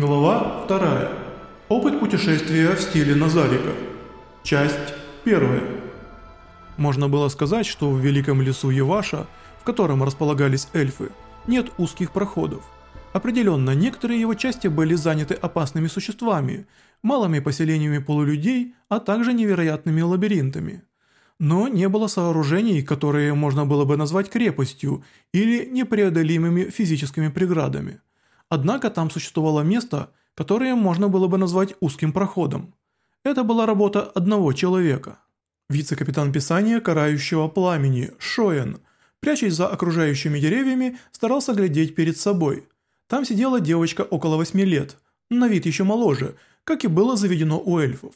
Глава 2. Опыт путешествия в стиле Назарика. Часть 1. Можно было сказать, что в великом лесу Еваша, в котором располагались эльфы, нет узких проходов. Определенно, некоторые его части были заняты опасными существами, малыми поселениями полулюдей, а также невероятными лабиринтами. Но не было сооружений, которые можно было бы назвать крепостью или непреодолимыми физическими преградами – Однако там существовало место, которое можно было бы назвать узким проходом. Это была работа одного человека. Вице-капитан Писания Карающего Пламени, Шоен, прячась за окружающими деревьями, старался глядеть перед собой. Там сидела девочка около восьми лет, на вид еще моложе, как и было заведено у эльфов.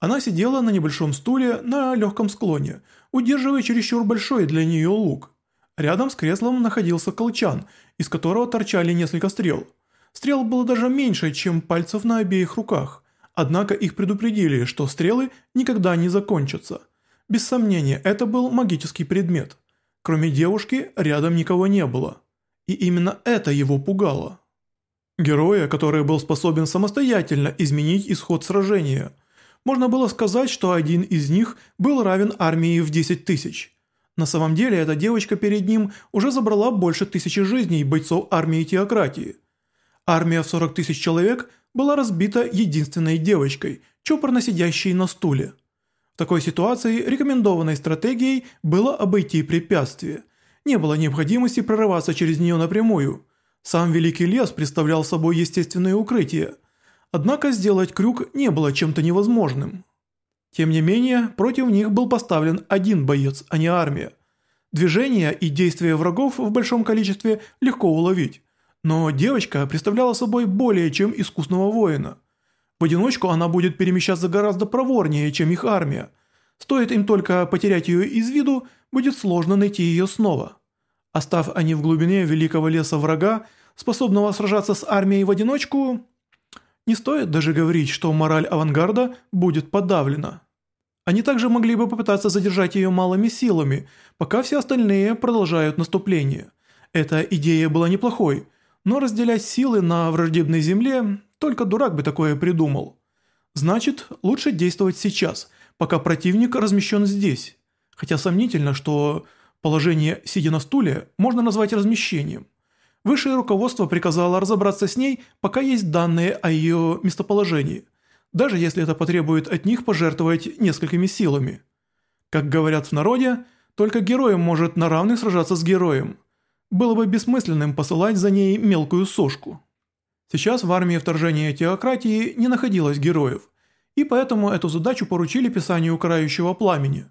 Она сидела на небольшом стуле на легком склоне, удерживая чересчур большой для нее лук. Рядом с креслом находился колчан, из которого торчали несколько стрел – Стрел было даже меньше, чем пальцев на обеих руках, однако их предупредили, что стрелы никогда не закончатся. Без сомнения, это был магический предмет. Кроме девушки, рядом никого не было. И именно это его пугало. Героя, который был способен самостоятельно изменить исход сражения. Можно было сказать, что один из них был равен армии в 10 тысяч. На самом деле, эта девочка перед ним уже забрала больше тысячи жизней бойцов армии теократии – Армия в 40 тысяч человек была разбита единственной девочкой, чопорно сидящей на стуле. В такой ситуации рекомендованной стратегией было обойти препятствие. Не было необходимости прорываться через нее напрямую. Сам Великий Лес представлял собой естественное укрытие. Однако сделать крюк не было чем-то невозможным. Тем не менее, против них был поставлен один боец, а не армия. Движения и действия врагов в большом количестве легко уловить. Но девочка представляла собой более чем искусного воина. В одиночку она будет перемещаться гораздо проворнее, чем их армия. Стоит им только потерять ее из виду, будет сложно найти ее снова. Остав они в глубине великого леса врага, способного сражаться с армией в одиночку, не стоит даже говорить, что мораль авангарда будет подавлена. Они также могли бы попытаться задержать ее малыми силами, пока все остальные продолжают наступление. Эта идея была неплохой – но разделять силы на враждебной земле только дурак бы такое придумал. Значит, лучше действовать сейчас, пока противник размещен здесь. Хотя сомнительно, что положение «сидя на стуле» можно назвать размещением. Высшее руководство приказало разобраться с ней, пока есть данные о ее местоположении, даже если это потребует от них пожертвовать несколькими силами. Как говорят в народе, только героем может на равных сражаться с героем – было бы бессмысленным посылать за ней мелкую сошку. Сейчас в армии вторжения теократии не находилось героев, и поэтому эту задачу поручили писанию «Карающего пламени».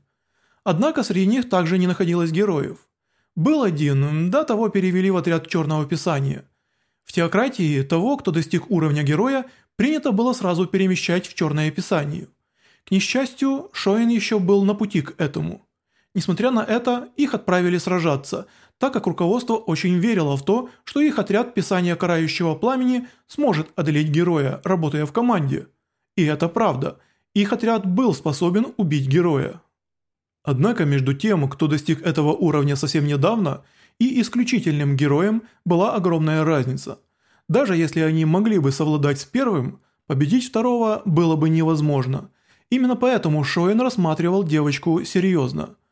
Однако среди них также не находилось героев. Был один, до того перевели в отряд черного писания. В теократии того, кто достиг уровня героя, принято было сразу перемещать в черное писание. К несчастью, Шоин еще был на пути к этому. Несмотря на это, их отправили сражаться – так как руководство очень верило в то, что их отряд Писания Карающего Пламени сможет одолеть героя, работая в команде. И это правда, их отряд был способен убить героя. Однако между тем, кто достиг этого уровня совсем недавно, и исключительным героем была огромная разница. Даже если они могли бы совладать с первым, победить второго было бы невозможно. Именно поэтому Шоин рассматривал девочку серьезно –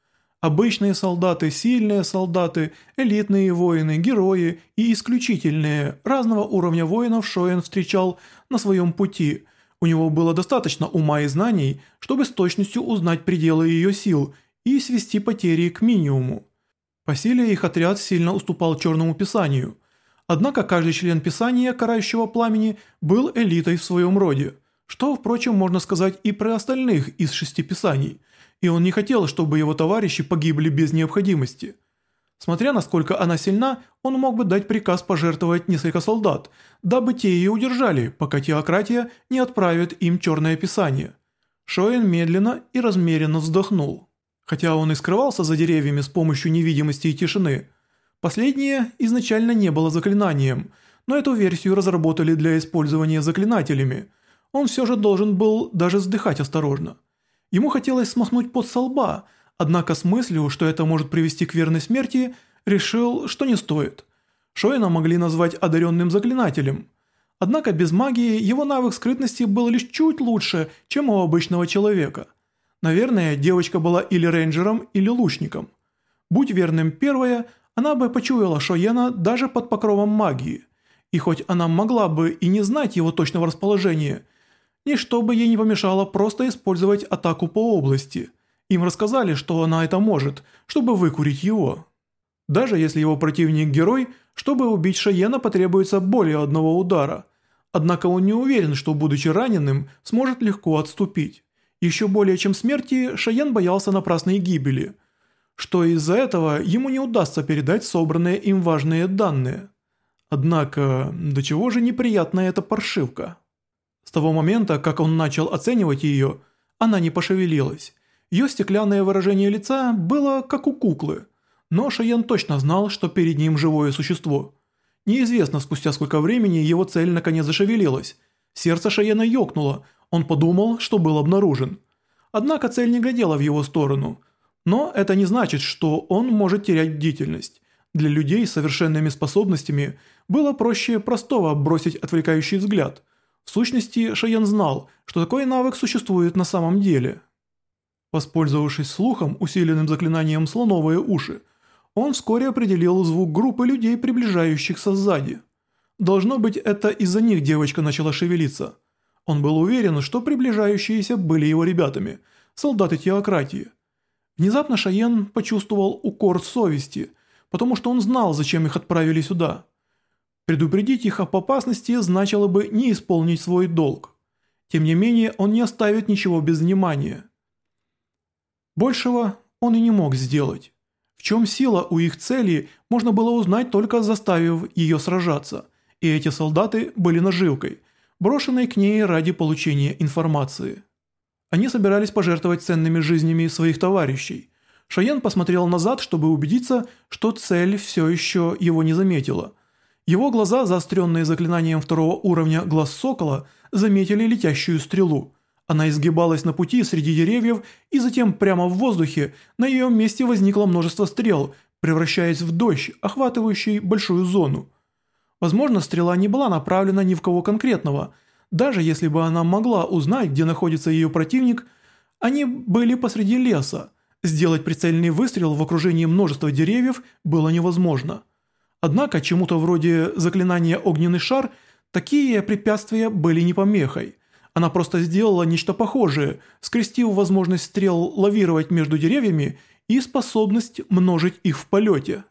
Обычные солдаты, сильные солдаты, элитные воины, герои и исключительные. Разного уровня воинов Шоен встречал на своем пути. У него было достаточно ума и знаний, чтобы с точностью узнать пределы ее сил и свести потери к минимуму. По силе их отряд сильно уступал Черному Писанию. Однако каждый член Писания Карающего Пламени был элитой в своем роде, что, впрочем, можно сказать и про остальных из шести Писаний – и он не хотел, чтобы его товарищи погибли без необходимости. Смотря насколько она сильна, он мог бы дать приказ пожертвовать несколько солдат, дабы те ее удержали, пока теократия не отправит им черное писание. Шоэн медленно и размеренно вздохнул. Хотя он и скрывался за деревьями с помощью невидимости и тишины, последнее изначально не было заклинанием, но эту версию разработали для использования заклинателями. Он все же должен был даже вздыхать осторожно. Ему хотелось смахнуть под со лба, однако с мыслью, что это может привести к верной смерти, решил, что не стоит. Шоина могли назвать одаренным заклинателем. Однако без магии его навык скрытности был лишь чуть лучше, чем у обычного человека. Наверное, девочка была или рейнджером, или лучником. Будь верным первое, она бы почуяла Шоена даже под покровом магии. И хоть она могла бы и не знать его точного расположения – и чтобы ей не помешало просто использовать атаку по области. Им рассказали, что она это может, чтобы выкурить его. Даже если его противник герой, чтобы убить Шаена потребуется более одного удара. Однако он не уверен, что будучи раненым, сможет легко отступить. Еще более чем смерти, Шаен боялся напрасной гибели, что из-за этого ему не удастся передать собранные им важные данные. Однако, до чего же неприятна эта паршивка. С того момента, как он начал оценивать ее, она не пошевелилась. Ее стеклянное выражение лица было как у куклы, но Шаян точно знал, что перед ним живое существо. Неизвестно, спустя сколько времени его цель наконец зашевелилась. Сердце Шаяна ёкнуло, он подумал, что был обнаружен. Однако цель не глядела в его сторону. Но это не значит, что он может терять бдительность. Для людей с совершенными способностями было проще простого бросить отвлекающий взгляд – в сущности, Шаян знал, что такой навык существует на самом деле. Воспользовавшись слухом, усиленным заклинанием слоновые уши, он вскоре определил звук группы людей, приближающихся сзади. Должно быть, это из-за них девочка начала шевелиться. Он был уверен, что приближающиеся были его ребятами, солдаты теократии. Внезапно Шаен почувствовал укор совести, потому что он знал, зачем их отправили сюда. Предупредить их об опасности значило бы не исполнить свой долг. Тем не менее, он не оставит ничего без внимания. Большего он и не мог сделать. В чем сила у их цели, можно было узнать только заставив ее сражаться, и эти солдаты были наживкой, брошенной к ней ради получения информации. Они собирались пожертвовать ценными жизнями своих товарищей. Шаен посмотрел назад, чтобы убедиться, что цель все еще его не заметила – его глаза, заостренные заклинанием второго уровня глаз сокола, заметили летящую стрелу. Она изгибалась на пути среди деревьев и затем прямо в воздухе на ее месте возникло множество стрел, превращаясь в дождь, охватывающий большую зону. Возможно, стрела не была направлена ни в кого конкретного. Даже если бы она могла узнать, где находится ее противник, они были посреди леса. Сделать прицельный выстрел в окружении множества деревьев было невозможно. Однако чему-то вроде заклинания «Огненный шар» такие препятствия были не помехой. Она просто сделала нечто похожее, скрестив возможность стрел лавировать между деревьями и способность множить их в полете.